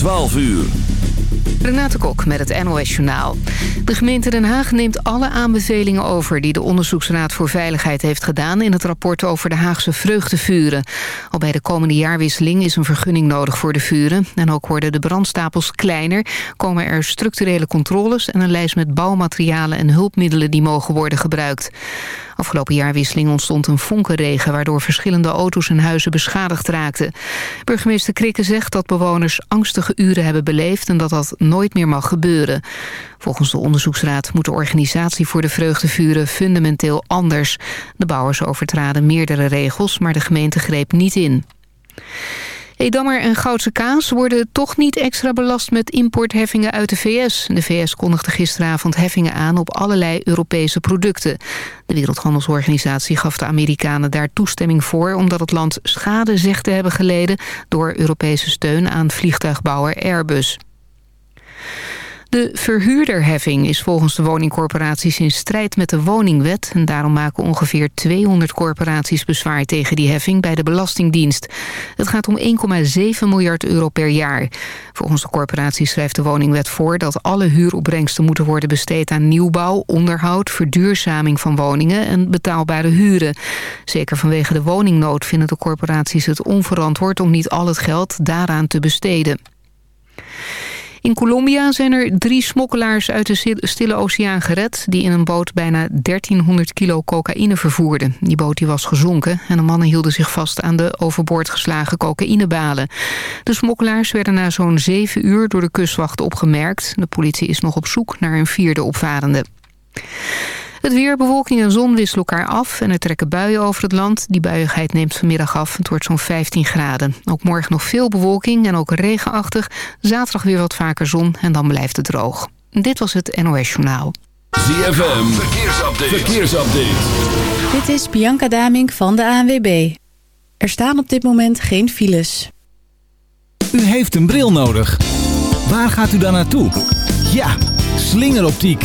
12 uur. Renate Kok met het NOS Journaal. De gemeente Den Haag neemt alle aanbevelingen over... die de Onderzoeksraad voor Veiligheid heeft gedaan... in het rapport over de Haagse vreugdevuren. Al bij de komende jaarwisseling is een vergunning nodig voor de vuren. En ook worden de brandstapels kleiner... komen er structurele controles... en een lijst met bouwmaterialen en hulpmiddelen... die mogen worden gebruikt. Afgelopen jaarwisseling ontstond een vonkenregen... waardoor verschillende auto's en huizen beschadigd raakten. Burgemeester Krikke zegt dat bewoners angstige uren hebben beleefd... en dat dat nooit meer mag gebeuren. Volgens de onderzoeksraad moet de organisatie voor de vreugdevuren fundamenteel anders. De bouwers overtraden meerdere regels, maar de gemeente greep niet in. Edammer en Goudse kaas worden toch niet extra belast met importheffingen uit de VS. De VS kondigde gisteravond heffingen aan op allerlei Europese producten. De Wereldhandelsorganisatie gaf de Amerikanen daar toestemming voor... omdat het land schade zegt te hebben geleden... door Europese steun aan vliegtuigbouwer Airbus. De verhuurderheffing is volgens de woningcorporaties in strijd met de woningwet. En daarom maken ongeveer 200 corporaties bezwaar tegen die heffing bij de Belastingdienst. Het gaat om 1,7 miljard euro per jaar. Volgens de corporaties schrijft de woningwet voor dat alle huuropbrengsten moeten worden besteed aan nieuwbouw, onderhoud, verduurzaming van woningen en betaalbare huren. Zeker vanwege de woningnood vinden de corporaties het onverantwoord om niet al het geld daaraan te besteden. In Colombia zijn er drie smokkelaars uit de Stille Oceaan gered... die in een boot bijna 1300 kilo cocaïne vervoerden. Die boot die was gezonken en de mannen hielden zich vast... aan de overboord geslagen cocaïnebalen. De smokkelaars werden na zo'n zeven uur door de kustwacht opgemerkt. De politie is nog op zoek naar een vierde opvarende. Het weer, bewolking en zon wisselen elkaar af en er trekken buien over het land. Die buiigheid neemt vanmiddag af. Het wordt zo'n 15 graden. Ook morgen nog veel bewolking en ook regenachtig. Zaterdag weer wat vaker zon en dan blijft het droog. Dit was het NOS Journaal. ZFM, verkeersupdate. verkeersupdate. Dit is Bianca Damink van de ANWB. Er staan op dit moment geen files. U heeft een bril nodig. Waar gaat u dan naartoe? Ja, slingeroptiek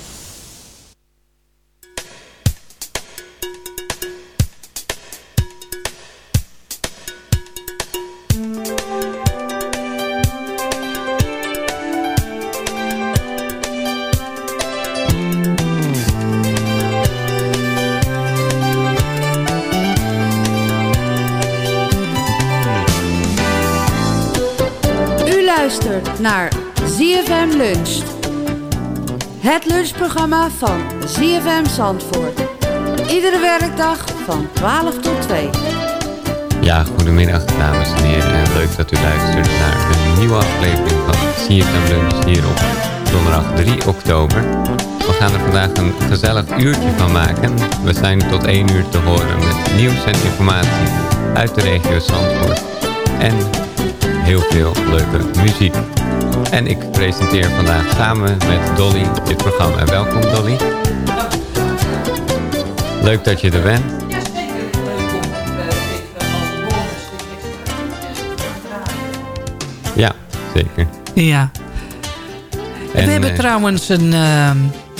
Naar ZFM Lunch. Het lunchprogramma van ZFM Zandvoort. Iedere werkdag van 12 tot 2. Ja, goedemiddag dames en heren. En leuk dat u luistert naar een nieuwe aflevering van CFM Lunch hier op donderdag 3 oktober. We gaan er vandaag een gezellig uurtje van maken. We zijn tot 1 uur te horen met nieuws en informatie uit de regio Zandvoort. En heel veel leuke muziek. En ik presenteer vandaag samen met Dolly dit programma. Welkom Dolly. Leuk dat je er bent. Ja, zeker. Ja. En, we hebben eh, trouwens een, uh,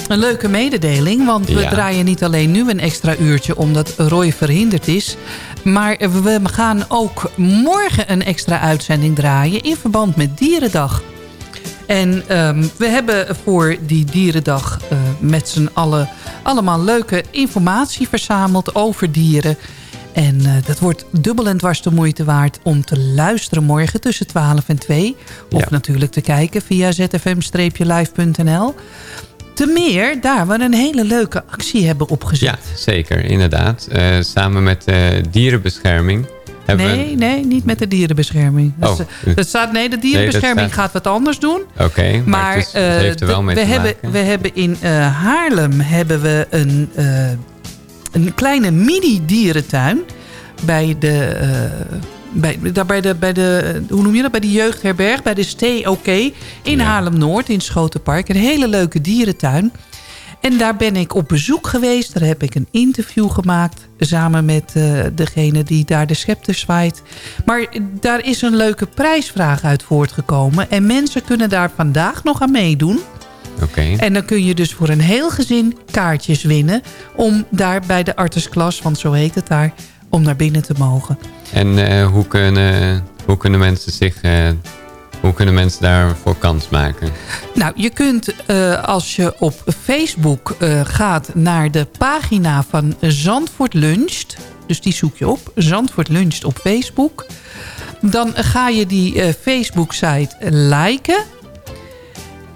een leuke mededeling. Want we Ja. draaien niet alleen nu een extra uurtje omdat Roy verhinderd is. Maar we gaan ook morgen een extra uitzending draaien in verband met Dierendag. En ehm, we hebben voor die Dierendag eh, met z'n allen allemaal leuke informatie verzameld over dieren. En eh, dat wordt dubbel en dwars de moeite waard om te luisteren morgen tussen 12 en 2. Of Ja. natuurlijk te kijken via zfm-live.nl. Te meer daar we een hele leuke actie hebben opgezet. Ja, zeker, inderdaad. Eh, samen met Dierenbescherming. Nee, nee, niet met de dierenbescherming. Dat, Oh, u- dat staat, nee, de dierenbescherming staat- gaat wat anders doen. Oké, maar, Maar het, is- het heeft er wel de- mee we te hebben, maken. We hebben in eh, Haarlem hebben we een, eh, een kleine mini-dierentuin. Bij de, eh, bij, daar bij, de, bij de, hoe noem je dat? Bij de jeugdherberg, bij de Stay OK in Ja. Haarlem-Noord, in Schotenpark. Een hele leuke dierentuin. En daar ben ik op bezoek geweest. Daar heb ik een interview gemaakt. Samen met eh, degene die daar de scepter zwaait. Maar daar is een leuke prijsvraag uit voortgekomen. En mensen kunnen daar vandaag nog aan meedoen. Oké, En dan kun je dus voor een heel gezin kaartjes winnen. Om daar bij de artesklas, want zo heet het daar, om naar binnen te mogen. en eh, hoe, kunnen, hoe kunnen mensen zich... eh, hoe kunnen mensen daarvoor kans maken? Nou, je kunt eh, als je op Facebook eh, gaat naar de pagina van Zandvoort Luncht. Dus die zoek je op, Zandvoort Luncht op Facebook. Dan ga je die eh, Facebook-site liken.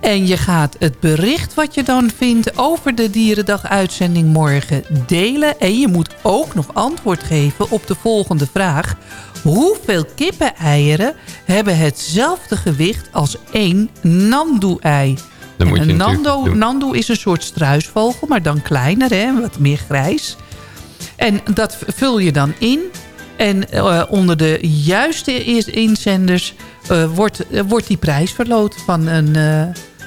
En je gaat het bericht wat je dan vindt over de Dierendag-uitzending morgen delen. En je moet ook nog antwoord geven op de volgende vraag. Hoeveel kippeneieren hebben hetzelfde gewicht als één Nandoe-ei? Een Nando. Nando is een soort struisvogel, maar dan kleiner, hè, wat meer grijs. En dat vul je dan in. En eh, onder de juiste is- inzenders eh, wordt, eh, wordt die prijs verloot van een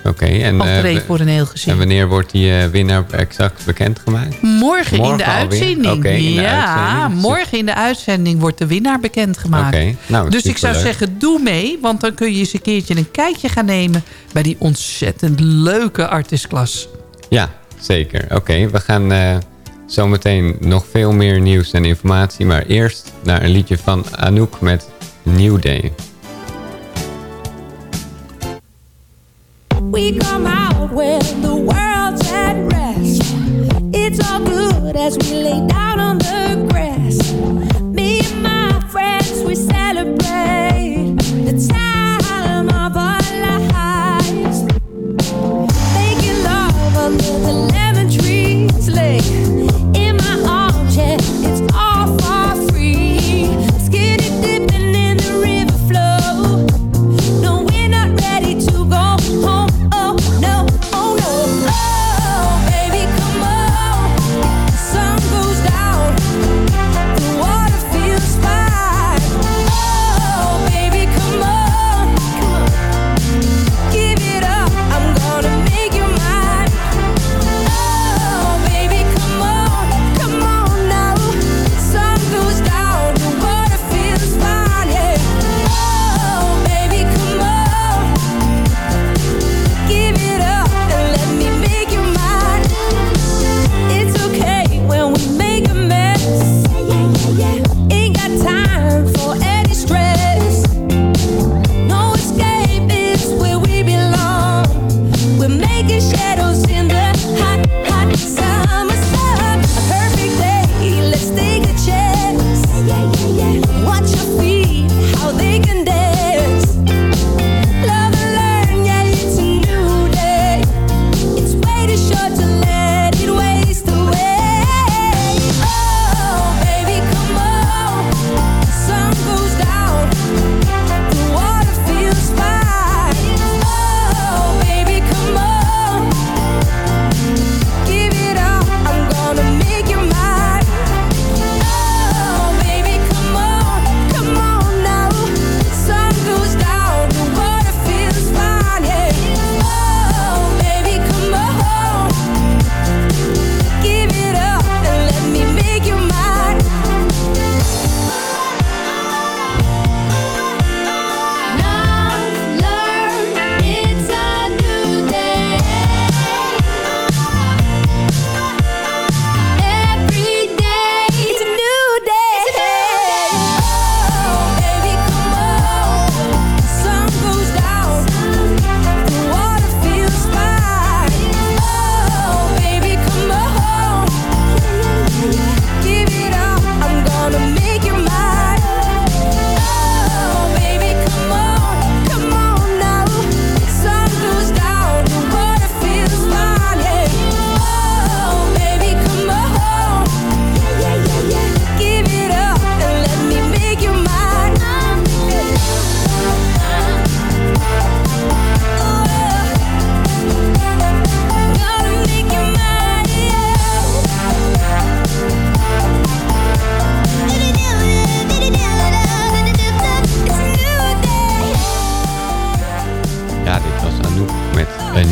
Oké, en, eh, voor een heel gezin. en wanneer wordt die eh, winnaar exact bekendgemaakt? Morgen, in Morgen de uitzending. In de ja, uitzending. morgen in de uitzending wordt de winnaar bekendgemaakt. Oké, nou, dus ik zou zeggen, doe mee. Want dan kun je eens een keertje een kijkje gaan nemen... bij die ontzettend leuke artistklas. Ja, zeker. Oké, we gaan eh, zometeen nog veel meer nieuws en informatie. Maar eerst naar een liedje van Anouk met New Day. We come out when the world's at rest. It's all good as we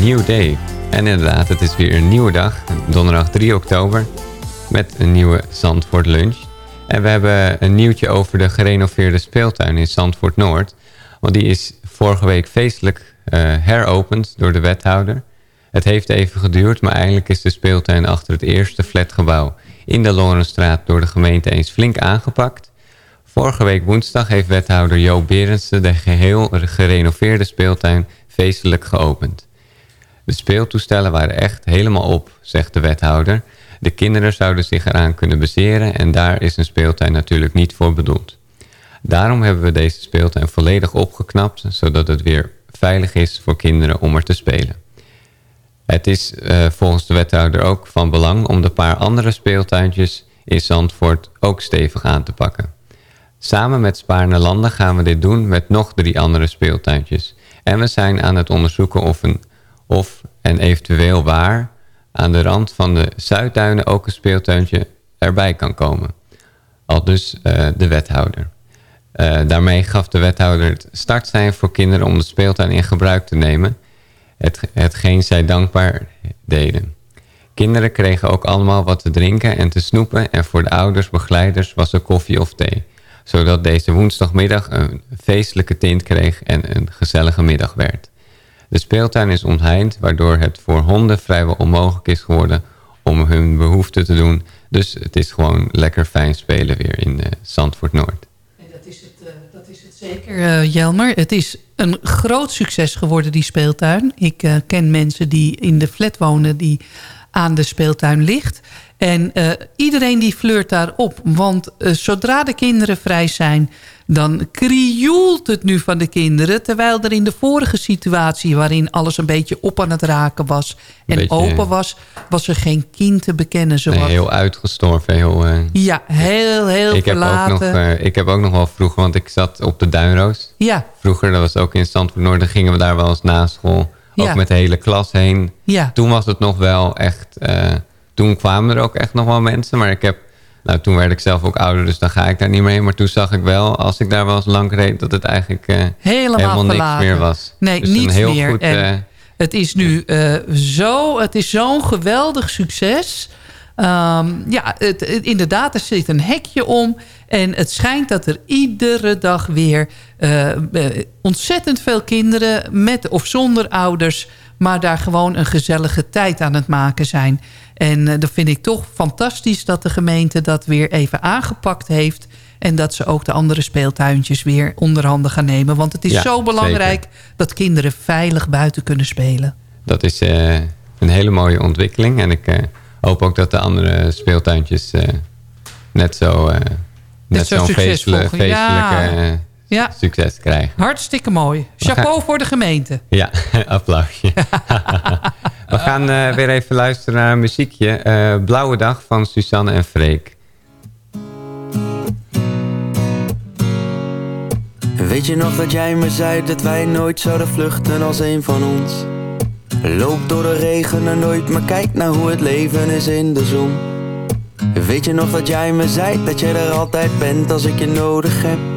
new day. En inderdaad, het is weer een nieuwe dag. Donderdag 3 oktober. Met een nieuwe Zandvoort lunch. En we hebben een nieuwtje over de gerenoveerde speeltuin in Zandvoort Noord. Want die is vorige week feestelijk eh, heropend door de wethouder. Het heeft even geduurd, maar eigenlijk is de speeltuin achter het eerste flatgebouw in de Lorenstraat door de gemeente eens flink aangepakt. Vorige week woensdag heeft wethouder Jo Berendsen de geheel gerenoveerde speeltuin feestelijk geopend. De speeltoestellen waren echt helemaal op, zegt de wethouder. De kinderen zouden zich eraan kunnen baseren en daar is een speeltuin natuurlijk niet voor bedoeld. Daarom hebben we deze speeltuin volledig opgeknapt, zodat het weer veilig is voor kinderen om er te spelen. Het is uh, volgens de wethouder ook van belang om de paar andere speeltuintjes in Zandvoort ook stevig aan te pakken. Samen met Spaarne Landen gaan we dit doen met nog drie andere speeltuintjes. En we zijn aan het onderzoeken of, een, of en eventueel waar aan de rand van de Zuidduinen ook een speeltuintje erbij kan komen. Al dus uh, de wethouder. Uh, daarmee gaf de wethouder het startsein voor kinderen om de speeltuin in gebruik te nemen. Het, hetgeen zij dankbaar deden. Kinderen kregen ook allemaal wat te drinken en te snoepen en voor de ouders, begeleiders was er koffie of thee. Zodat deze woensdagmiddag een feestelijke tint kreeg en een gezellige middag werd. De speeltuin is ontheind, waardoor het voor honden vrijwel onmogelijk is geworden om hun behoeften te doen. Dus het is gewoon lekker fijn spelen weer in uh, Zandvoort Noord. En dat is het, zeker, uh, Jelmer. Het is een groot succes geworden, die speeltuin. Ik ken mensen die in de flat wonen die aan de speeltuin ligt. En iedereen die flirt daarop. Want zodra de kinderen vrij zijn... dan krioelt het nu van de kinderen. Terwijl er in de vorige situatie... waarin alles een beetje op aan het raken was... en beetje, open was... was er geen kind te bekennen. Zoals... Nee, heel uitgestorven. Heel, uh, ja, heel, heel ik verlaten. Heb ook nog, ik heb ook nog wel vroeger... want ik zat op de Duinroos. Ja. Vroeger, dat was ook in Zandvoort Noord... dan gingen we daar wel eens na school... ook Ja. met de hele klas heen. Ja. Toen was het nog wel echt toen kwamen er ook echt nog wel mensen. Maar ik heb, nou toen werd ik zelf ook ouder, dus dan ga ik daar niet meer heen. Maar toen zag ik wel, als ik daar wel eens lang reed, dat het eigenlijk uh, helemaal, helemaal niks meer was. Nee, dus niets heel meer. Goed, en uh, het is nu uh, zo, het is zo'n geweldig succes. Um, ja, het, het, inderdaad, er zit een hekje om. En het schijnt dat er iedere dag weer ontzettend veel kinderen... met of zonder ouders, maar daar gewoon een gezellige tijd aan het maken zijn. En uh, dat vind ik toch fantastisch dat de gemeente dat weer even aangepakt heeft... En dat ze ook de andere speeltuintjes weer onder handen gaan nemen. Want het is ja, zo belangrijk zeker. dat kinderen veilig buiten kunnen spelen. Dat is uh, een hele mooie ontwikkeling. En ik uh, hoop ook dat de andere speeltuintjes uh, net zo... net zo'n zo feestelijke, feestelijke ja. Ja. succes krijgen. Hartstikke mooi. Chapeau gaan... voor de gemeente. Ja, applausje. We gaan uh, weer even luisteren naar een muziekje. Uh, Blauwe Dag van Suzanne en Freek. Weet je nog dat jij me zei dat wij nooit zouden vluchten als een van ons? Loop door de regen en nooit, maar kijk naar hoe het leven is in de zon. Weet je nog dat jij me zei dat jij er altijd bent als ik je nodig heb?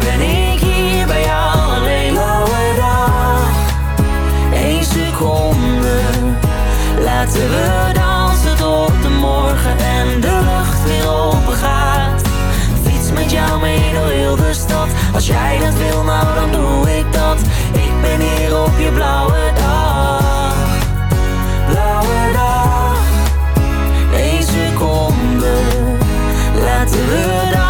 ben ik hier bij jou alleen. Blauwe dag, één seconde, laten we dansen tot de morgen en de lucht weer open gaat. Fiets met jou mee door heel de stad, als jij dat wil, nou dan doe ik dat. Ik ben hier op je blauwe dag, blauwe dag, één seconde. Laten we dansen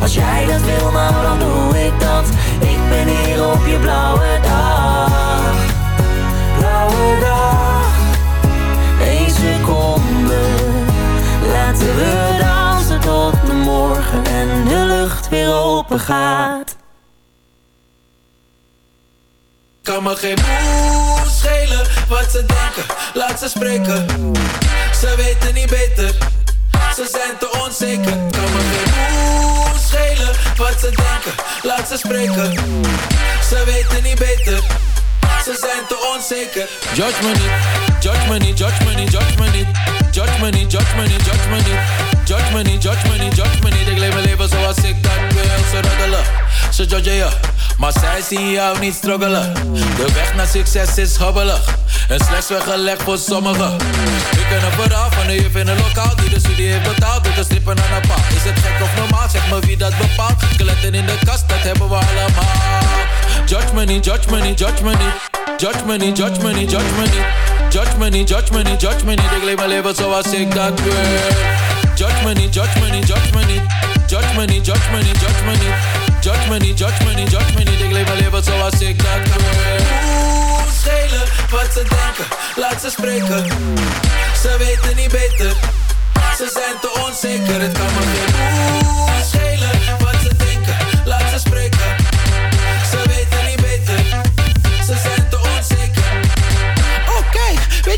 Als jij dat wil, nou dan doe ik dat. Ik ben hier op je blauwe dag. Blauwe dag. Eén seconde. Laten we dansen tot de morgen En de lucht weer open gaat. Kan me geen moe schelen wat ze denken, laat ze spreken. Ze weten niet beter, ze zijn te onzeker. Kan me geen moe wat ze denken, laat ze spreken. Ze weten niet beter, ze zijn te onzeker. Judge me niet, judge me judge me niet, judge me niet. Judge me niet, judge me judge me. Judge me judge me judge me. Ik leef mijn leven zoals ik dat wil. Ze roddelen, ze judgen je. Maar zij zien jou niet struggelen. De weg naar succes is hobbelig. En slechts weggelegd voor sommigen. Ken een verhaal van een juf in een lokaal die de studie heeft betaald. Doet de strippen aan een paal. Is het gek of normaal? Zeg me wie dat bepaalt. Skeletten in de kast, dat hebben we allemaal. Judge me niet, judge me niet, judge me niet. Judge me judge me judge me. Judge me judge me judge me niet. Ik leef mijn leven zoals ik dat wil. Judge me niet, judge me niet, judge me. Judge me judge me judge me. Judge me niet, judge me niet, judge me niet. Ik leef mijn leven zoals ik dat. Oeh, schelen wat ze denken, laat ze spreken. Ze weten niet beter, ze zijn te onzeker. Het kan me geen oeh, schelen wat ze denken, laat ze spreken.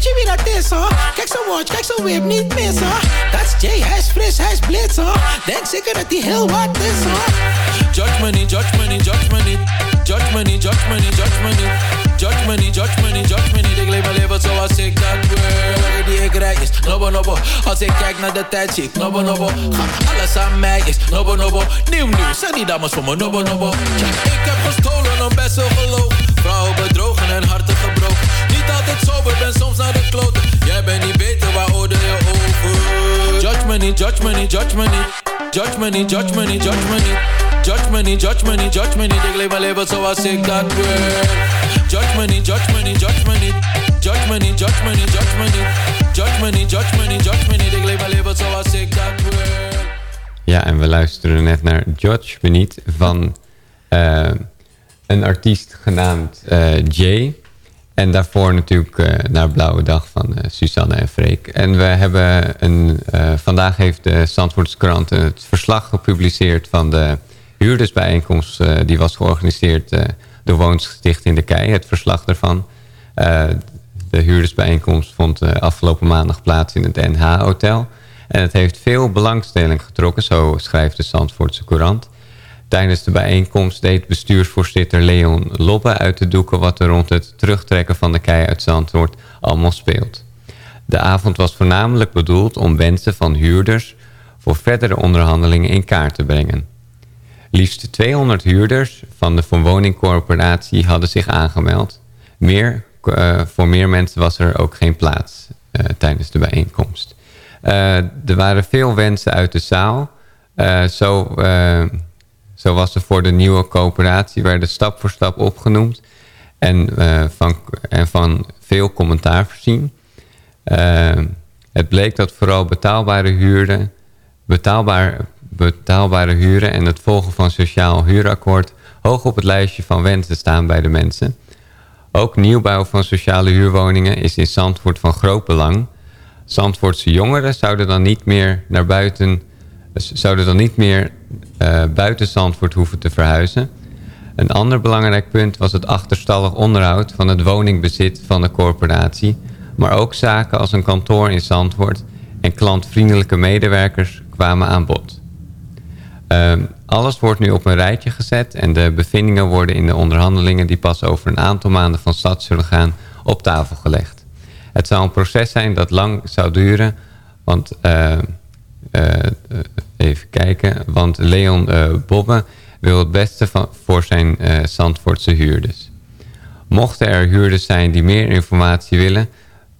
Weet je wie dat is hoor? Kijk zo'n watch, kijk whip, niet mis hoor. Dat is Jay, hij is fris, hij is blitz hoor. Denk zeker dat hij heel wat is hoor. Judge me niet, judge me niet, judge me niet. Judge me niet, judge me niet, judge me niet. Judge me niet, judge me niet, judge me niet. Ik leef mijn leven zoals ik dat wil. Die ik rijk is, nobbo nobbo. Als ik kijk naar de tijd zie ik nobbo nobbo. Alles aan mij is nobbo nobbo. Nieuw nieuw, zijn die dames voor me nobbo nobbo. Ja, ik heb gestolen om best wel geloof. Vrouwen bedrogen en harten gebroken. Altijd sober, ben soms naar de kloten. Jij bent niet beter, waar oordeel je over? Judge me niet, judge me niet, judge me niet. Judge me niet, judge me niet, judge me niet. Judge me niet, judge me niet, judge me. Ik leef mijn leven zoals ik dat wil. Judge me judge me judge me. Judge me judge me judge me. Judge me judge me judge me. Ik leef mijn leven ik dat. Ja, en we luisteren net naar Judge Me van eh, een artiest genaamd eh, Jay. En daarvoor natuurlijk eh, naar Blauwe Dag van eh, Suzanne en Freek. En we hebben een, eh, vandaag heeft de Zandvoortskrant het verslag gepubliceerd van de huurdersbijeenkomst. die was georganiseerd door Woonsgesticht in de Kei, het verslag daarvan. De huurdersbijeenkomst vond afgelopen maandag plaats in het NH-hotel. En het heeft veel belangstelling getrokken, zo schrijft de Zandvoortse Courant. Tijdens de bijeenkomst deed bestuursvoorzitter Leon Lobbe uit de doeken... wat er rond het terugtrekken van de kei uit Zandvoort allemaal speelt. De avond was voornamelijk bedoeld om wensen van huurders... voor verdere onderhandelingen in kaart te brengen. Liefst 200 huurders van de Verwoningcorporatie hadden zich aangemeld. Meer, eh, voor meer mensen was er ook geen plaats eh, tijdens de bijeenkomst. Eh, er waren veel wensen uit de zaal. Zo, zo was er voor de nieuwe coöperatie werden stap voor stap opgenoemd en, eh, van, en van veel commentaar voorzien. Eh, het bleek dat vooral betaalbare huurden, betaalbaar, betaalbare huren en het volgen van sociaal huurakkoord hoog op het lijstje van wensen staan bij de mensen. Ook nieuwbouw van sociale huurwoningen is in Zandvoort van groot belang. Zandvoortse jongeren zouden dan niet meer naar buiten, zouden dan niet meer eh, buiten Zandvoort hoeven te verhuizen. Een ander belangrijk punt was het achterstallig onderhoud van het woningbezit van de corporatie, maar ook zaken als een kantoor in Zandvoort en klantvriendelijke medewerkers kwamen aan bod. Ehm, alles wordt nu op een rijtje gezet en de bevindingen worden in de onderhandelingen die pas over een aantal maanden van stad zullen gaan op tafel gelegd. Het zou een proces zijn dat lang zou duren, want eh, eh, even kijken, want Leon eh, Bobbe wil het beste voor zijn eh Zandvoortse huurders. Mochten er huurders zijn die meer informatie willen,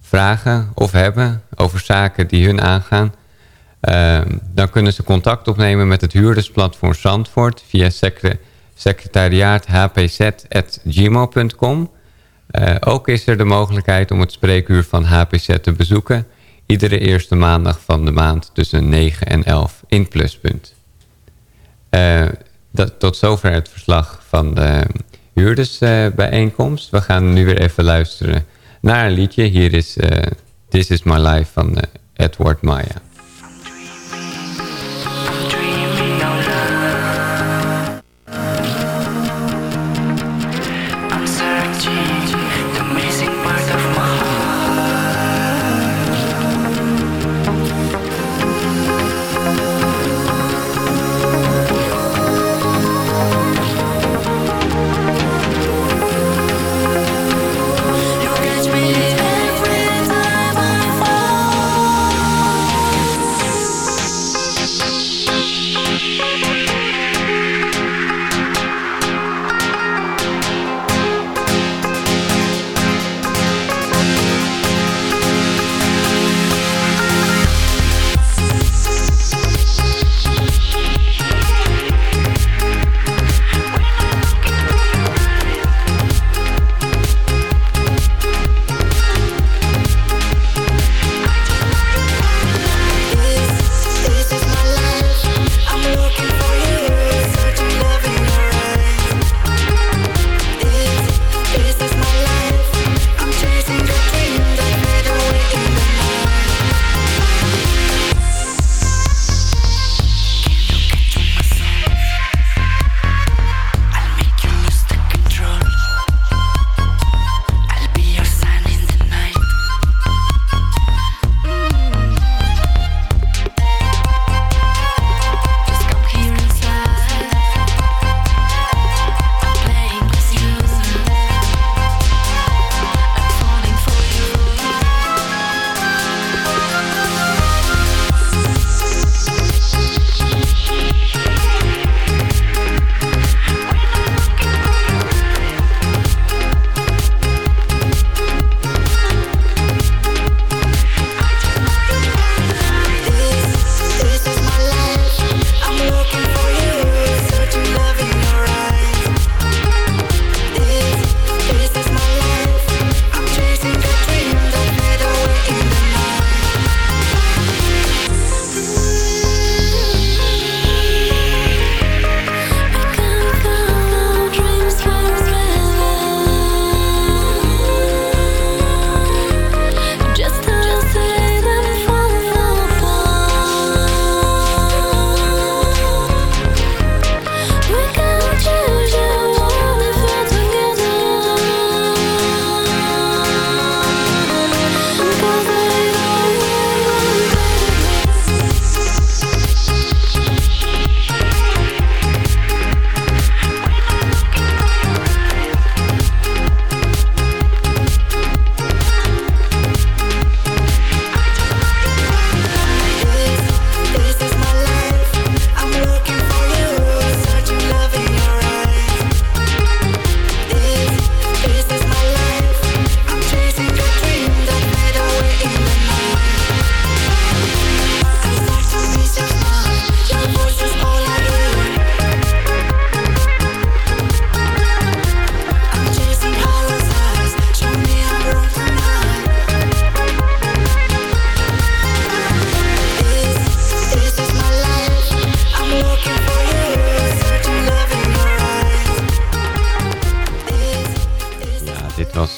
vragen of hebben over zaken die hun aangaan, eh, dan kunnen ze contact opnemen met het huurdersplatform Zandvoort via secre secretariaat hpz.gmail.com. Eh, ook is er de mogelijkheid om het spreekuur van HPZ te bezoeken. Iedere eerste maandag van de maand tussen 9 en 11 in Pluspunt. Eh, dat, tot zover het verslag van de huurdersbijeenkomst. We gaan nu weer even luisteren naar een liedje. Hier is eh, This Is My Life van eh, Edward Maya.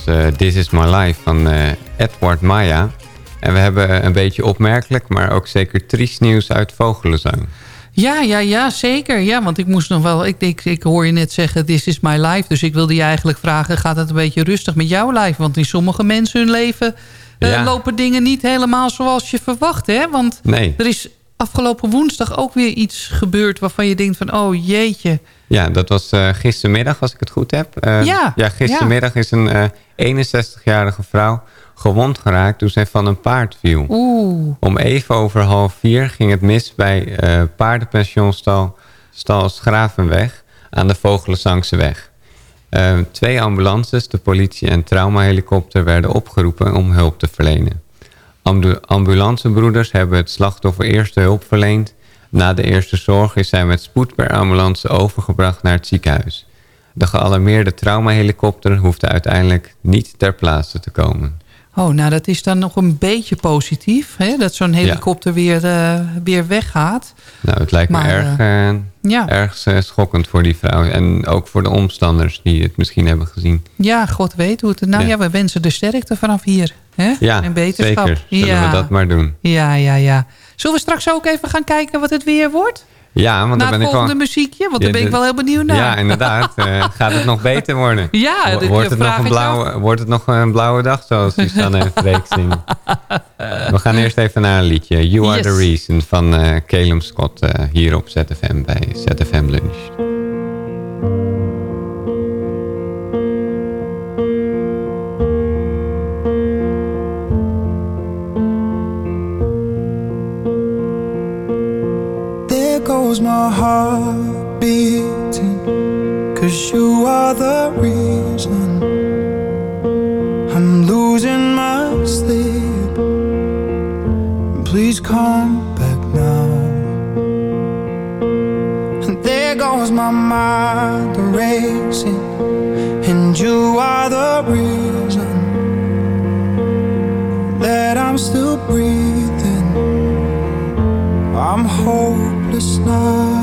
Was eh, This Is My Life van eh, Edward Maya. En we hebben een beetje opmerkelijk, maar ook zeker triest nieuws uit Vogelenzang. Ja, ja, ja, zeker. Ja, want ik moest nog wel... Ik, ik, ik hoor je net zeggen, this is my life. Dus ik wilde je eigenlijk vragen, gaat het een beetje rustig met jouw life? Want in sommige mensen hun leven eh, Ja. lopen dingen niet helemaal zoals je verwacht, hè? Want Nee. er is afgelopen woensdag ook weer iets gebeurd... waarvan je denkt van, oh jeetje. Ja, dat was gistermiddag, als ik het goed heb. Ja, ja, gistermiddag is een 61-jarige vrouw gewond geraakt toen zij van een paard viel. Oeh. Om even over half vier ging het mis bij eh paardenpensionstal stal Schravenweg aan de Vogelenzangse weg. Eh, twee ambulances, de politie en traumahelikopter werden opgeroepen om hulp te verlenen. Ambu ambulancebroeders hebben het slachtoffer eerste hulp verleend. Na de eerste zorg is zij met spoed per ambulance overgebracht naar het ziekenhuis. De gealarmeerde traumahelikopter hoefde uiteindelijk niet ter plaatse te komen. Oh, nou dat is dan nog een beetje positief. Hè? Dat zo'n helikopter weer, eh, weer weggaat. Nou, het lijkt me erg, eh, eh, ja. erg schokkend voor die vrouw. En ook voor de omstanders die het misschien hebben gezien. Ja, God weet hoe het... Nou ja, Ja. we wensen de sterkte vanaf hier. Hè? Ja, en beterschap. zeker. Zullen we dat maar doen. Ja, ja, ja. Zullen we straks ook even gaan kijken wat het weer wordt? Ja, want dan ben ik volgende wel... muziekje? Want daar ben ik wel heel benieuwd naar. Ja, inderdaad. Eh, gaat het nog beter worden? Ja, wordt, het nog vraag een blauwe, wordt het nog een blauwe dag, zoals Susanne Freek zingen? We gaan eerst even naar een liedje. You Are The. Reason van eh Calum Scott eh, hier op ZFM bij ZFM Lunch. My heart beating. Cause you are the reason I'm losing my sleep. Please come back now. And there goes my mind racing. And you are the reason that I'm still breathing. I'm hopeless the night.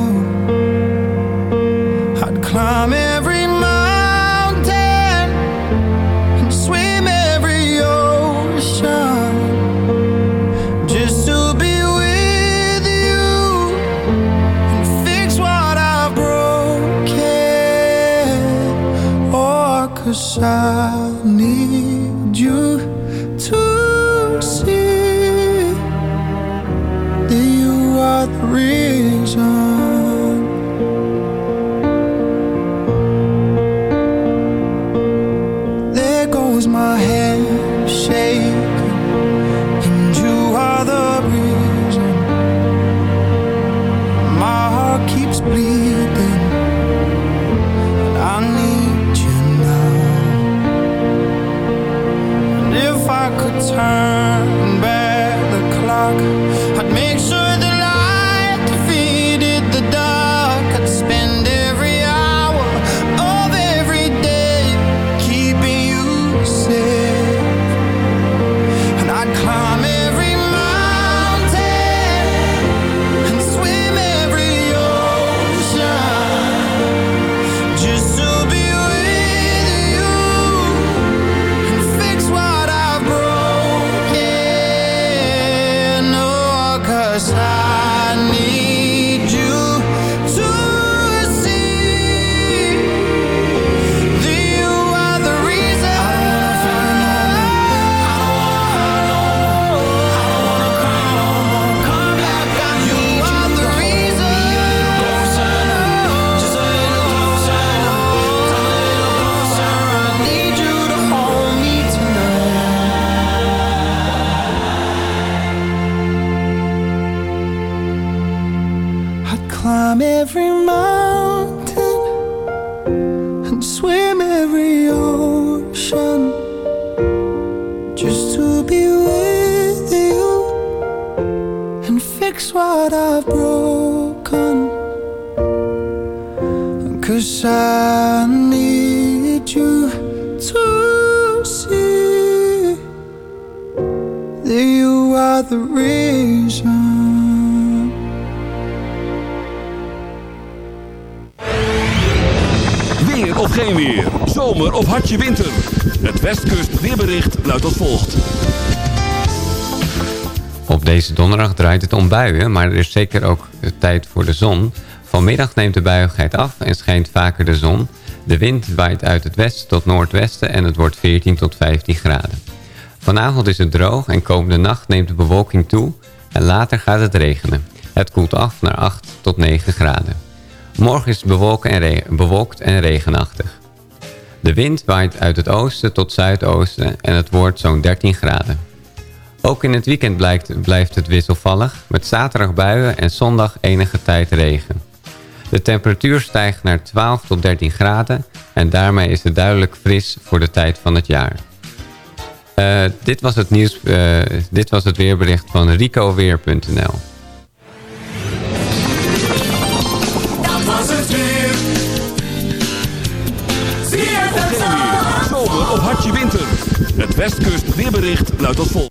Het om maar er is zeker ook tijd voor de zon. Vanmiddag neemt de buiigheid af en schijnt vaker de zon. De wind waait uit het westen tot noordwesten en het wordt 14 tot 15 graden. Vanavond is het droog en komende nacht neemt de bewolking toe en later gaat het regenen. Het koelt af naar 8 tot 9 graden. Morgen is het en, bewolkt en regenachtig. De wind waait uit het oosten tot zuidoosten en het wordt zo'n 13 graden. Ook in het weekend blijkt, blijft het wisselvallig, met zaterdag buien en zondag enige tijd regen. De temperatuur stijgt naar 12 tot 13 graden en daarmee is het duidelijk fris voor de tijd van het jaar. Eh, dit, was het nieuws, eh, dit was het weerbericht van ricoweer.nl. Dat was het weer. Zie het Zomer of hartje winter. Het Westkust weerbericht luidt als volgt.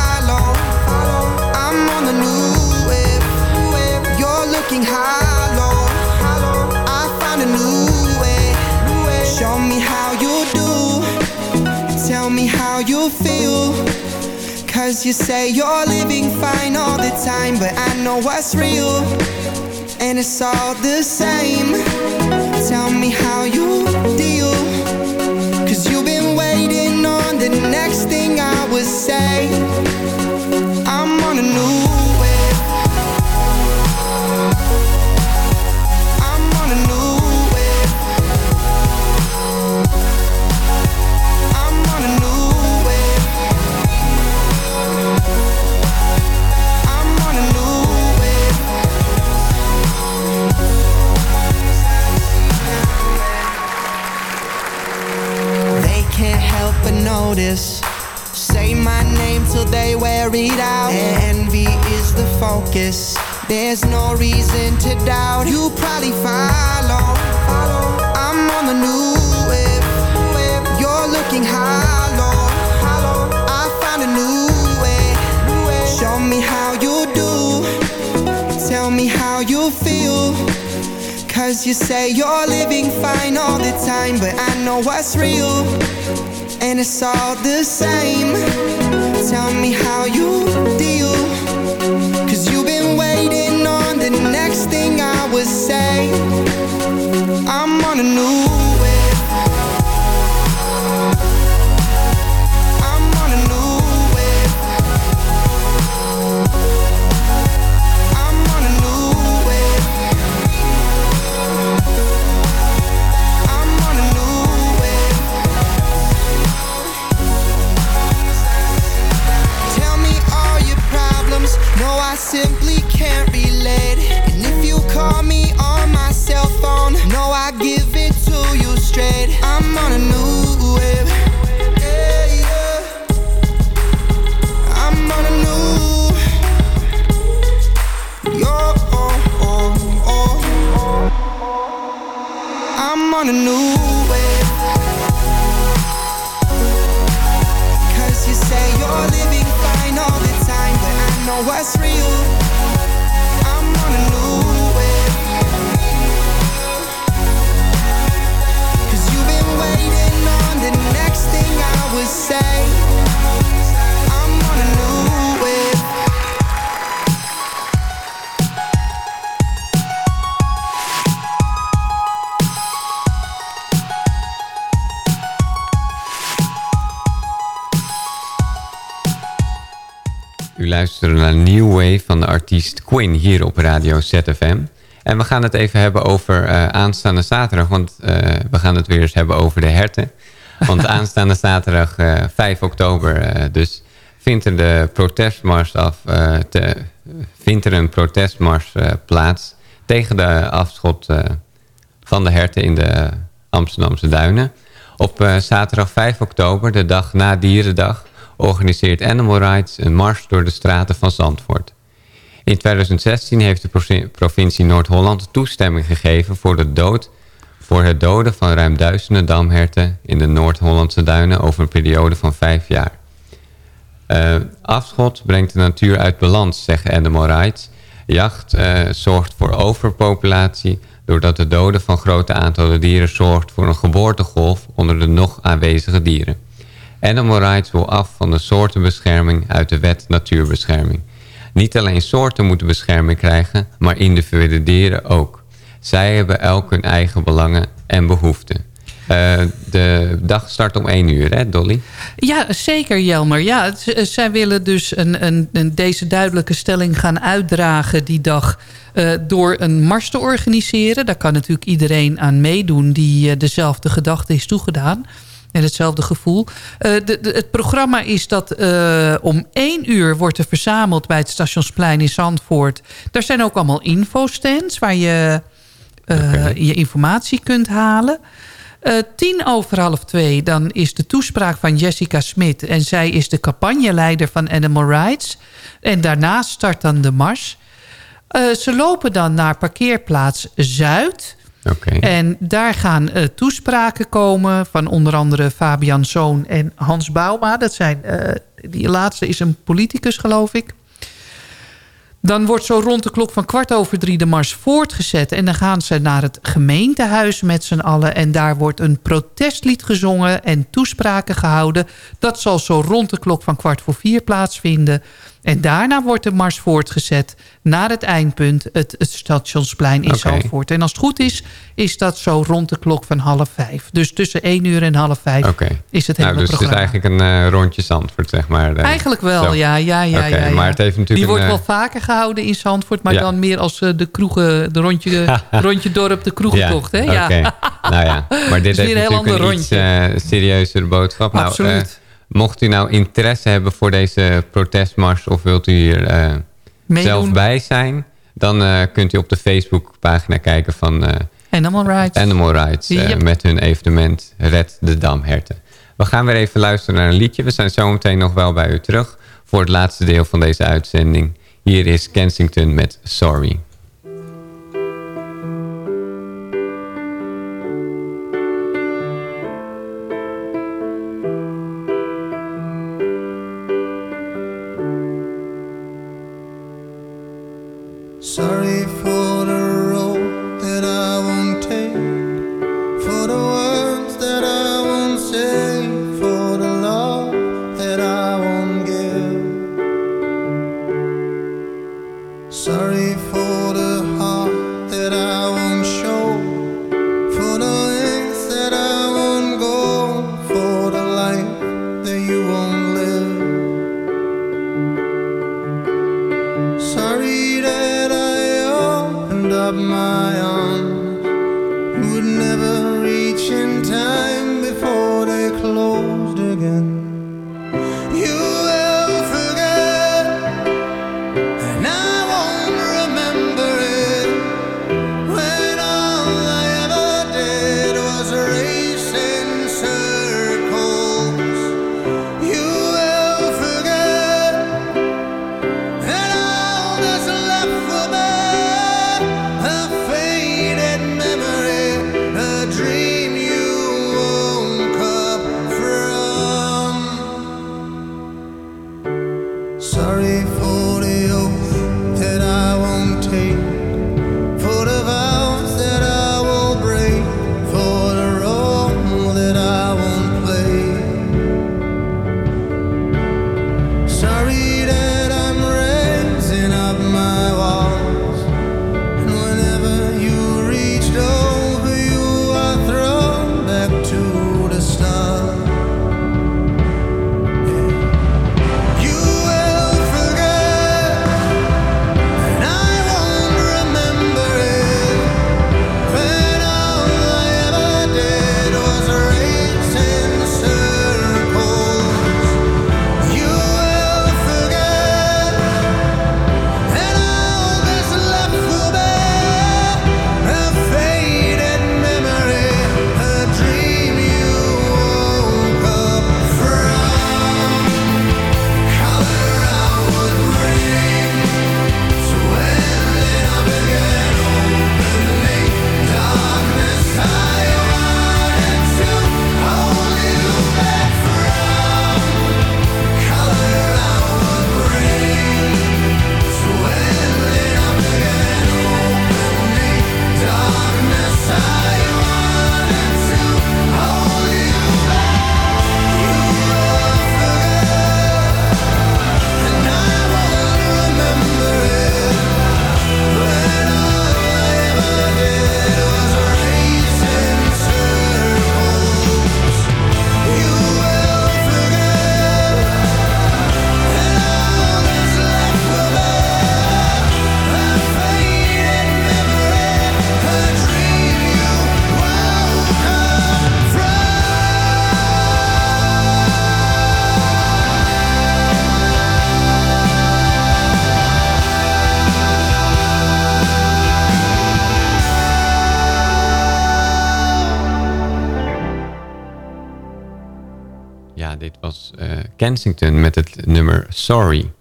Cause you say you're living fine all the time, but I know what's real. And it's all the same. Tell me how you deal. Cause you've been waiting on the next thing I would say. It's all the same. You're living fine all the time, but I know what's real. I'm on a new wave. Cause you've been waiting on the next thing I would say. U luistert naar New Wave van de artiest Quinn hier op Radio ZFM. En we gaan het even hebben over eh, aanstaande zaterdag. Want eh, we gaan het weer eens hebben over de herten. Want aanstaande zaterdag eh, 5 oktober eh, dus vindt er de protestmars af, te, vindt er een protestmars plaats tegen de afschot van de herten in de Amsterdamse duinen. Op zaterdag 5 oktober, de dag na Dierendag... organiseert Animal Rights een mars door de straten van Zandvoort. In 2016 heeft de provi- provincie Noord-Holland toestemming gegeven... voor, de dood, voor het doden van ruim duizenden damherten... in de Noord-Hollandse duinen over een periode van vijf jaar. Eh, afschot brengt de natuur uit balans, zeggen Animal Rights. Jacht eh, zorgt voor overpopulatie... doordat de doden van grote aantallen dieren zorgt voor een geboortegolf... onder de nog aanwezige dieren. Animal Rights wil af van de soortenbescherming uit de wet natuurbescherming. Niet alleen soorten moeten bescherming krijgen, maar individuele dieren ook. Zij hebben elk hun eigen belangen en behoeften. Eh, de dag start om 1 uur, hè Dolly? Ja, zeker Jelmer. Ja, eh, zij willen dus een, een, een, deze duidelijke stelling gaan uitdragen die dag... eh, door een mars te organiseren. Daar kan natuurlijk iedereen aan meedoen die dezelfde gedachte is toegedaan. En hetzelfde gevoel. Eh, de, de- het programma is dat eh, om één uur wordt er verzameld... bij het Stationsplein in Zandvoort. Daar zijn ook allemaal infostands waar je eh, je informatie kunt halen. Tien over half twee, dan is de toespraak van Jessica Smit. En zij is de campagneleider van Animal Rights. En daarna start dan de mars. Ze lopen dan naar parkeerplaats Zuid. En daar gaan eh, toespraken komen van onder andere Fabian Zoon en Hans Bouma. Dat zijn, eh, die laatste is een politicus, geloof ik. Dan wordt zo rond de klok van kwart over drie de mars voortgezet. En dan gaan ze naar het gemeentehuis met z'n allen. En daar wordt een protestlied gezongen en toespraken gehouden. Dat zal zo rond de klok van kwart voor vier plaatsvinden. En daarna wordt de mars voortgezet naar het eindpunt, het, het stationsplein in. Zandvoort. En als het goed is, is dat zo rond de klok van half vijf. Dus tussen één uur en half vijf Oké. is het nou, hele dus het is eigenlijk een eh, rondje Zandvoort, zeg maar. eh. Eigenlijk wel, Zo. ja. ja, ja, ja, ja. maar het heeft natuurlijk Die wordt een, wel eh, vaker gehouden in Zandvoort... maar Ja. dan meer als eh, de kroegen, de rondje, rondje dorp, de kroegentocht. hè? Ja. Oké, nou ja. Maar dit is weer heeft een heel natuurlijk ander een iets eh, serieuzere boodschap. Nou, Absoluut. eh, mocht u nou interesse hebben voor deze protestmars... of wilt u hier eh, zelf bij zijn... dan eh, kunt u op de Facebookpagina kijken van eh, Animal Rights. Animal Rights... Yep. met hun evenement Red de Damherten. We gaan weer even luisteren naar een liedje. We zijn zometeen nog wel bij u terug... voor het laatste deel van deze uitzending. Hier is Kensington met. Sorry Met het nummer Sorry.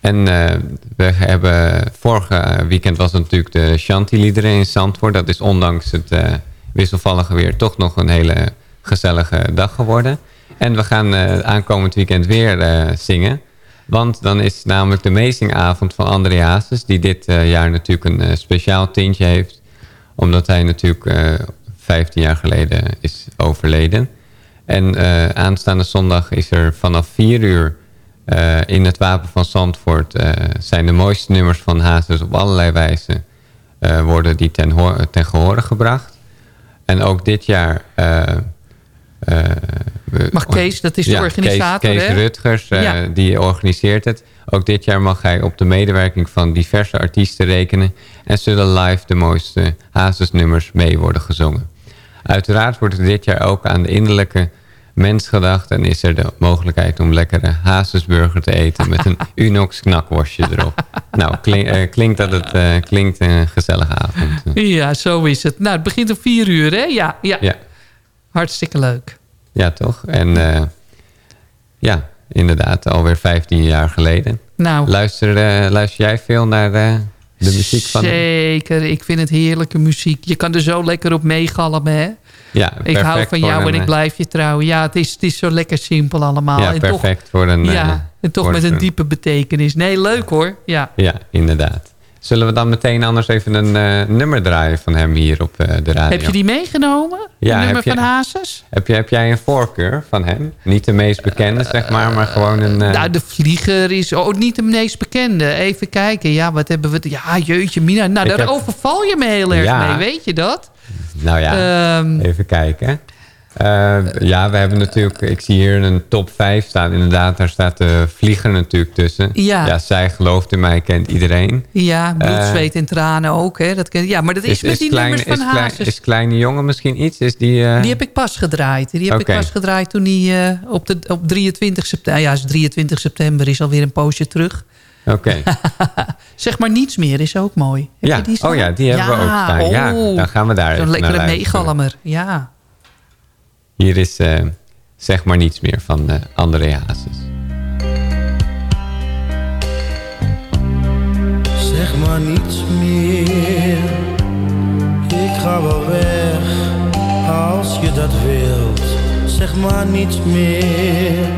En eh, we hebben vorige weekend was natuurlijk de Chantilly in Zandvoort. Dat is ondanks het eh, wisselvallige weer toch nog een hele gezellige dag geworden. En we gaan eh, aankomend weekend weer zingen. Want dan is namelijk de meezingavond van André Hazes... die dit jaar natuurlijk een speciaal tintje heeft. Omdat hij natuurlijk eh 15 jaar geleden is overleden. En eh, aanstaande zondag is er vanaf 4 uur... eh, in het Wapen van Zandvoort... eh, zijn de mooiste nummers van Hazes op allerlei wijzen... worden die ten, ten gehore gebracht. En ook dit jaar... Mag Kees, dat is de Ja, organisator, Kees, Kees hè? Rutgers, Ja. die organiseert het. Ook dit jaar mag hij op de medewerking van diverse artiesten rekenen... en zullen live de mooiste Hazes-nummers mee worden gezongen. Uiteraard wordt er dit jaar ook aan de innerlijke mens gedacht... en is er de mogelijkheid om lekkere Hazesburger te eten... met een Unox knakworstje erop. nou, klink- eh, klinkt dat het eh, klinkt een gezellige avond. Ja, zo is het. Nou, het begint om vier uur, hè? Ja, ja. Ja. Hartstikke leuk. Ja, toch? En eh, ja, inderdaad, alweer 15 jaar geleden. Nou. Luister, luister jij veel naar de muziek van? Zeker, ik vind het heerlijke muziek. Je kan er zo lekker op meegalmen, hè? Ja, ik hou van jou een, en ik eh, blijf je trouwen. Ja, het is, het is zo lekker simpel allemaal. Ja, en perfect toch, voor een... eh, Ja, en toch met een zo'n- diepe betekenis. Nee, leuk hoor. Ja. Ja, inderdaad. Zullen we dan meteen anders even een eh, nummer draaien van hem hier op eh, de radio? Heb je die meegenomen? Ja, een nummer je- van Hazes? Heb, je, heb jij een voorkeur van hem? Niet de meest bekende, zeg maar, maar gewoon een... eh, Nou, de Vlieger is ook niet de meest bekende. Even kijken. Ja, wat hebben we... Ja, jeetje, Mina. Nou, daar heb- overval je me heel erg Ja. mee. Weet je dat? Nou ja, Ehm. even kijken. Eh, ja, we hebben natuurlijk... Ik zie hier een top 5 staan. Inderdaad, daar staat de vlieger natuurlijk tussen. Ja. ja zij gelooft in mij, kent iedereen. Ja, bloed, Eh, zweet en tranen ook. Hè? Dat ken, ja, maar dat is, met die kleine, nummers van is, klein- is Kleine Jongen misschien iets? Is die, eh, Die heb ik pas gedraaid. Die heb ik pas gedraaid toen hij op, de, op 23 september... Ja, is 23 september is alweer een poosje terug. Oké. Zeg maar niets meer is ook mooi. Heb Ja. je die? Oh ja, die hebben we ook staan. Ja, oh. dan gaan we daar Zo'n lekkere meegalmer. Ja. Hier is eh, zeg maar niets meer van eh André Hazes. Zeg maar niets meer. Ik ga wel weg als je dat wilt. Zeg maar niets meer.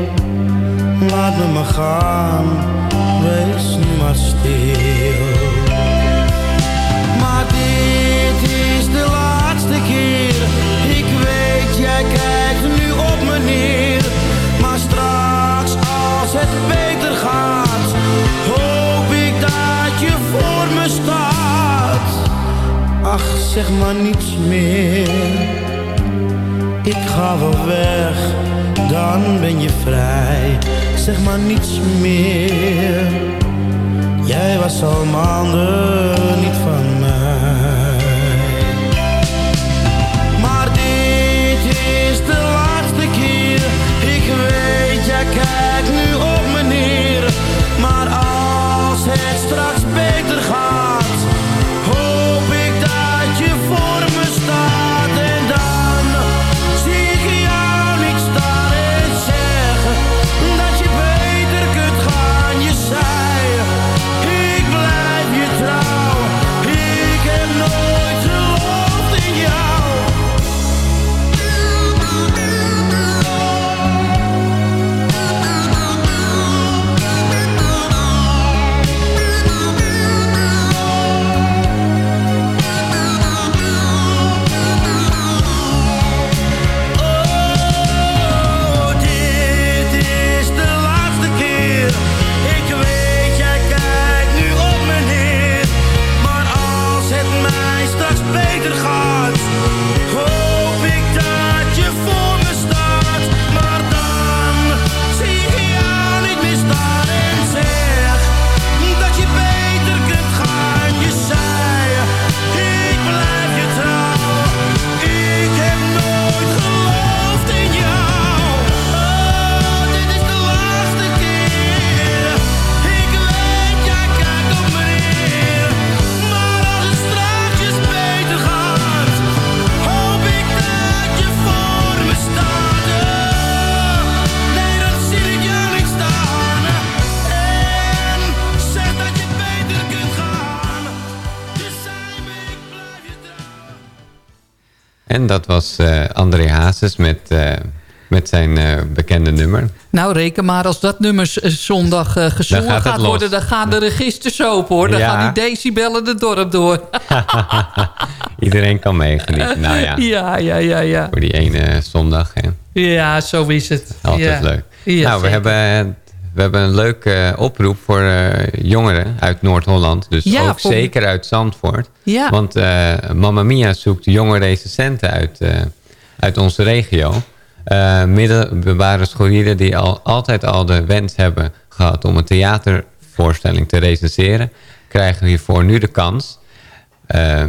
Laat me maar gaan. Wees nu maar stil. Zeg maar niets meer. Ik ga wel weg, dan ben je vrij. Zeg maar niets meer. Jij was al maanden niet van Met, eh, met zijn eh, bekende nummer. Nou, reken maar als dat nummer zondag eh, gezongen gaat worden... dan gaan de registers open, hoor. Dan Ja. gaan die decibellen het dorp door. Iedereen kan meegenieten. Nou ja, ja, ja, ja, ja. voor die ene zondag. Hè. Ja, zo is het. Altijd ja. leuk. Ja, nou, we zeker. hebben, we hebben een leuke oproep voor jongeren uit Noord-Holland. Dus Ja, ook voor- zeker uit Zandvoort. Ja. Want eh Mamma Mia zoekt jonge recensenten uit, uit onze regio. Eh, middelbare scholieren die al, altijd al de wens hebben gehad... om een theatervoorstelling te recenseren... krijgen hiervoor nu de kans... Eh,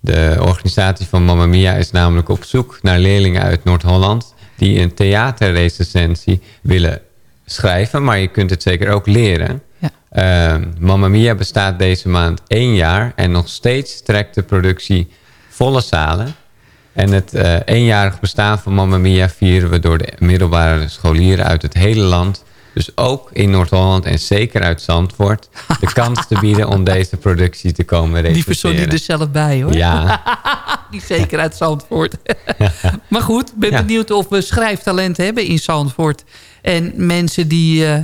de organisatie van Mamma Mia is namelijk op zoek naar leerlingen uit Noord-Holland... die een theaterrecensie willen schrijven, maar je kunt het zeker ook leren. Eh, Mamma Mia bestaat deze maand één jaar en nog steeds trekt de productie volle zalen. En het eh, eenjarig bestaan van Mamma Mia vieren we door de middelbare scholieren uit het hele land... dus ook in Noord-Holland en zeker uit Zandvoort... de kans te bieden om deze productie te komen recenseren. Die persoon die er zelf bij, hoor. Ja. die zeker uit Zandvoort. maar goed, ben Ja. benieuwd of we schrijftalent hebben in Zandvoort. En mensen die, eh,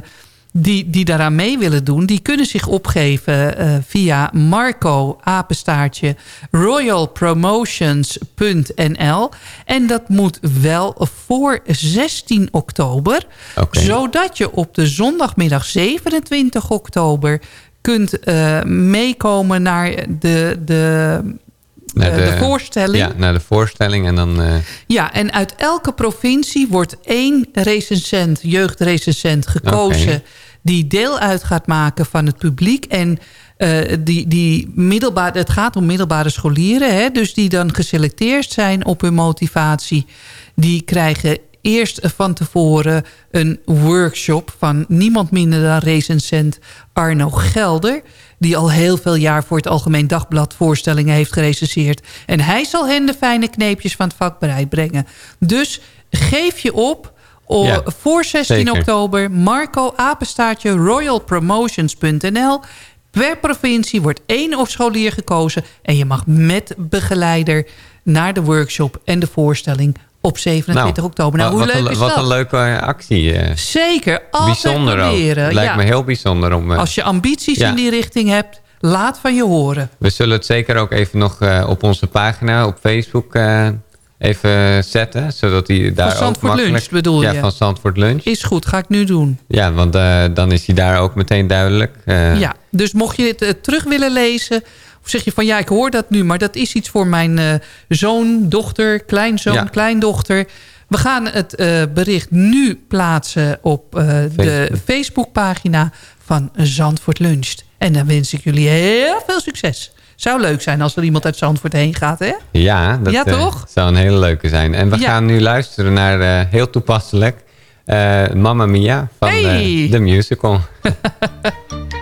die, die daaraan mee willen doen... die kunnen zich opgeven eh, via Marco Apenstaartje royalpromotions.nl. En dat moet wel voor 16 oktober. Zodat je op de zondagmiddag 27 oktober kunt eh, meekomen naar de, de, Naar eh, de voorstelling. Ja, naar de voorstelling en dan... eh, Ja, en uit elke provincie wordt één recensent, jeugdrecensent gekozen... Die deel uit gaat maken van het publiek. En eh, die, die middelbaar, het gaat om middelbare scholieren... Hè, dus die dan geselecteerd zijn op hun motivatie... die krijgen eerst van tevoren een workshop... van niemand minder dan recensent Arno Gelder... die al heel veel jaar voor het Algemeen Dagblad voorstellingen heeft gerecenseerd. En hij zal hen de fijne kneepjes van het vak bereid brengen. Dus geef je op... O, Ja, voor 16 zeker. oktober Marco Apenstaartje royalpromotions.nl. Per provincie wordt één scholier gekozen... en je mag met begeleider naar de workshop en de voorstelling op 27 oktober. Nou, hoe wat, leuk een, is wat dat? een leuke actie. eh. Zeker, altijd bijzonder proberen. ook. Lijkt ja. me heel bijzonder om... eh, Als je ambities ja. in die richting hebt, laat van je horen. We zullen het zeker ook even nog eh, op onze pagina op Facebook even zetten. Zodat die daar ook Zandvoort makkelijk... Lunch bedoel ja, je? van Zandvoort Lunch. Is goed, ga ik nu doen. Ja, want dan is hij daar ook meteen duidelijk. Ja, dus mocht je het terug willen lezen... of zeg je van ja, ik hoor dat nu... maar dat is iets voor mijn eh, zoon, dochter, kleinzoon, Ja. kleindochter... We gaan het eh, bericht nu plaatsen op eh, de Facebookpagina van Zandvoort Luncht. En dan wens ik jullie heel veel succes. Zou leuk zijn als er iemand uit Zandvoort heen gaat, hè? Ja, dat Ja, toch? zou een hele leuke zijn. En we Ja. gaan nu luisteren naar heel toepasselijk... Mamma Mia van Hey! de musical.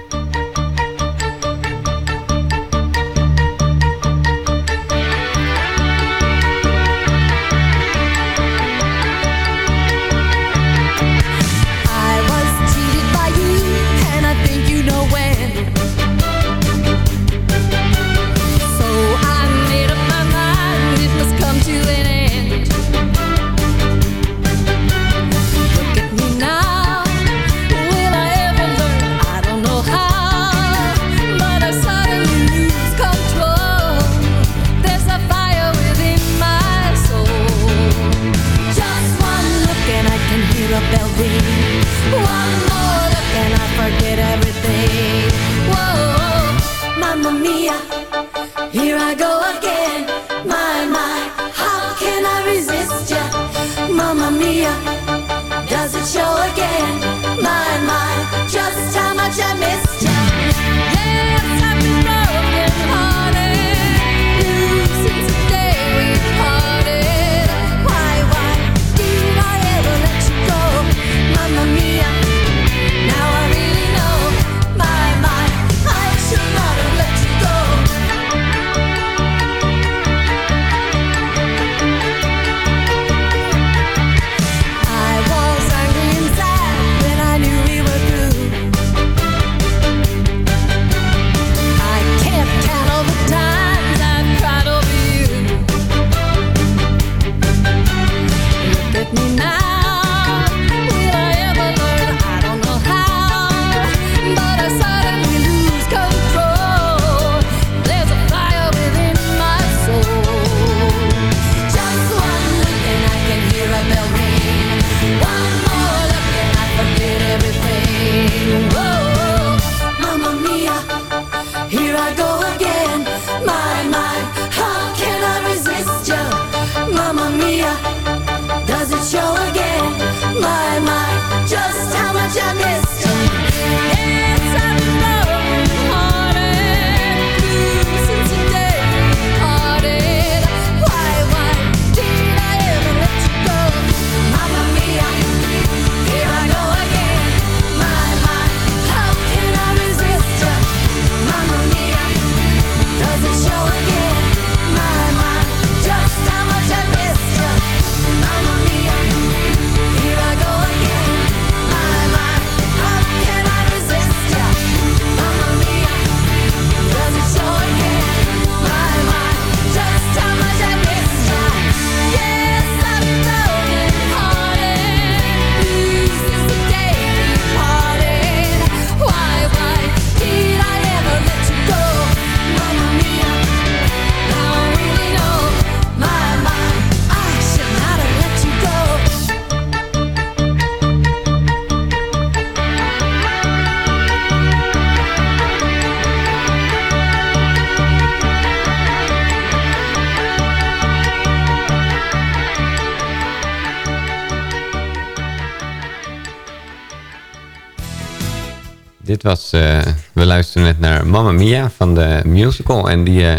dit was... eh, we luisteren net naar Mamma Mia van de musical. En die, eh,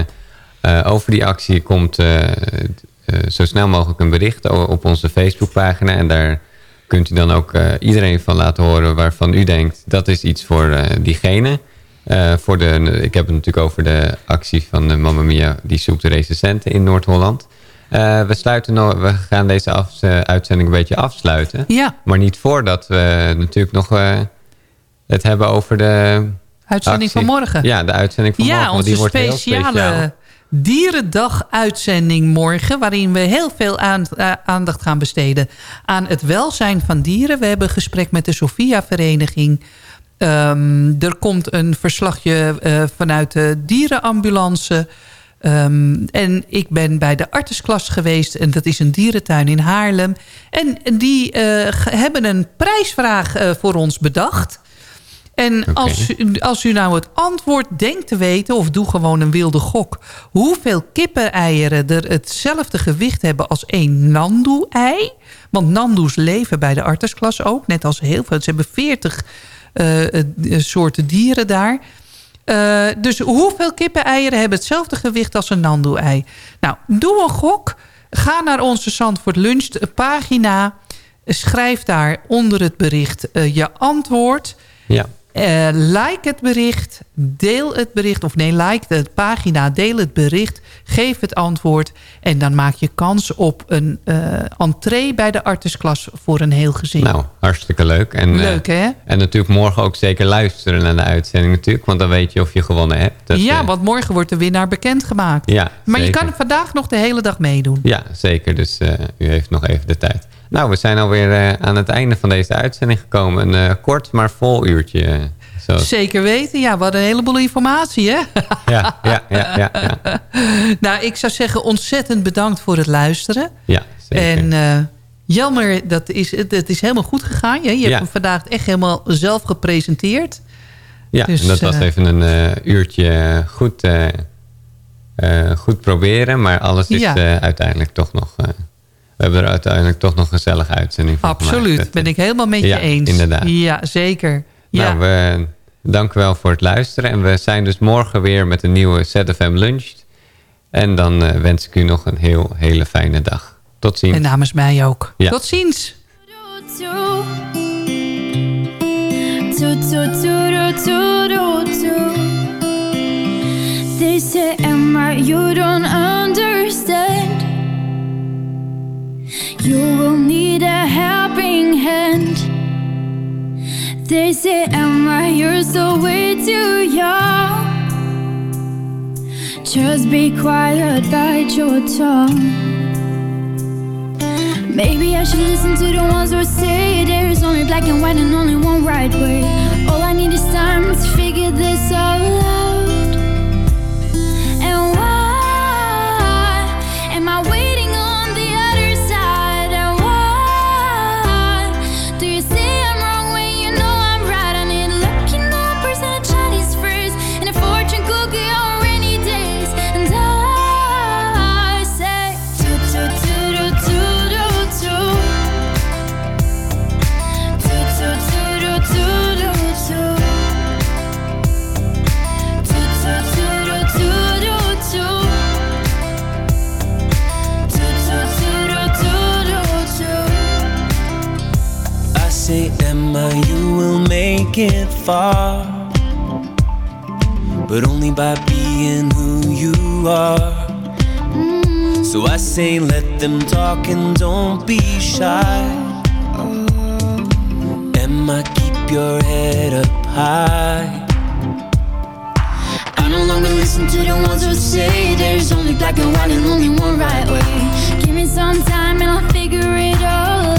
eh, over die actie komt zo snel mogelijk een bericht op onze Facebookpagina. En daar kunt u dan ook iedereen van laten horen waarvan u denkt... dat is iets voor diegene. Voor de, ik heb het natuurlijk over de actie van de Mamma Mia... die zoekt de recensenten in Noord-Holland. We, sluiten nog, we gaan deze af- uitzending een beetje afsluiten. Ja. Maar niet voordat we natuurlijk nog het hebben over de... Uitzending actie. van morgen. Ja, de uitzending van ja, morgen. want onze die wordt speciale speciaal. dierendag-uitzending morgen... waarin we heel veel eh, aandacht gaan besteden aan het welzijn van dieren. We hebben een gesprek met de Sophia-vereniging. Ehm, er komt een verslagje eh, vanuit de dierenambulance... Ehm, en ik ben bij de artesklas geweest. En dat is een dierentuin in Haarlem. En die eh, hebben een prijsvraag voor ons bedacht. En als, u, als u nou het antwoord denkt te weten... of doe gewoon een wilde gok... hoeveel kippeneieren er hetzelfde gewicht hebben als één nandoe-ei... want nandoes leven bij de artesklas ook, net als heel veel. Ze hebben veertig soorten dieren daar... Eh, dus hoeveel kippeneieren hebben hetzelfde gewicht als een nandoe-ei? Nou, doe een gok. Ga naar onze Zandvoort Lunch pagina. Schrijf daar onder het bericht eh, je antwoord. Ja. Eh, like het bericht, deel het bericht. Of nee, like de pagina, deel het bericht. Geef het antwoord. En dan maak je kans op een eh, entree bij de artesklas voor een heel gezin. Nou, hartstikke leuk. En, eh, Leuk, hè? En natuurlijk morgen ook zeker luisteren naar de uitzending natuurlijk. Want dan weet je of je gewonnen hebt. Dat, ja, want morgen wordt de winnaar bekendgemaakt. ja, Maar je kan vandaag nog de hele dag meedoen. Ja, zeker. Dus u heeft nog even de tijd. Nou, we zijn alweer eh, aan het einde van deze uitzending gekomen. Een eh, kort maar vol uurtje. eh, Zo. Zeker weten. Ja, wat een heleboel informatie, hè? Ja, ja, ja, ja, ja. nou, ik zou zeggen ontzettend bedankt voor het luisteren. Ja, zeker. En eh, jammer, dat is, het, het is helemaal goed gegaan. Je, je hebt hem vandaag echt helemaal zelf gepresenteerd. Ja, Dus, en dat was even een uurtje goed, goed proberen. Maar alles is uiteindelijk toch nog... we hebben er uiteindelijk toch nog een gezellige uitzending van Absoluut, gemaakt. ben ik helemaal met Ja, je eens. inderdaad. Ja, zeker. Ja. Nou, we dank u wel voor het luisteren. En we zijn dus morgen weer met een nieuwe ZFM Lunch. En dan eh, wens ik u nog een heel, hele fijne dag. Tot ziens. En namens mij ook. Ja. Tot ziens. They say, Emma, you don't You will need a helping hand. They say, Emma, you're so way too young. Just be quiet, bite your tongue. Maybe I should listen to the ones who say there's only black and white and only one right way. All I need is time to figure this out. Far. But only by being who you are. So I say, let them talk and don't be shy. Emma, keep your head up high. I no longer listen to the ones who say there's only black and white and only one right way. Give me some time and I'll figure it all out.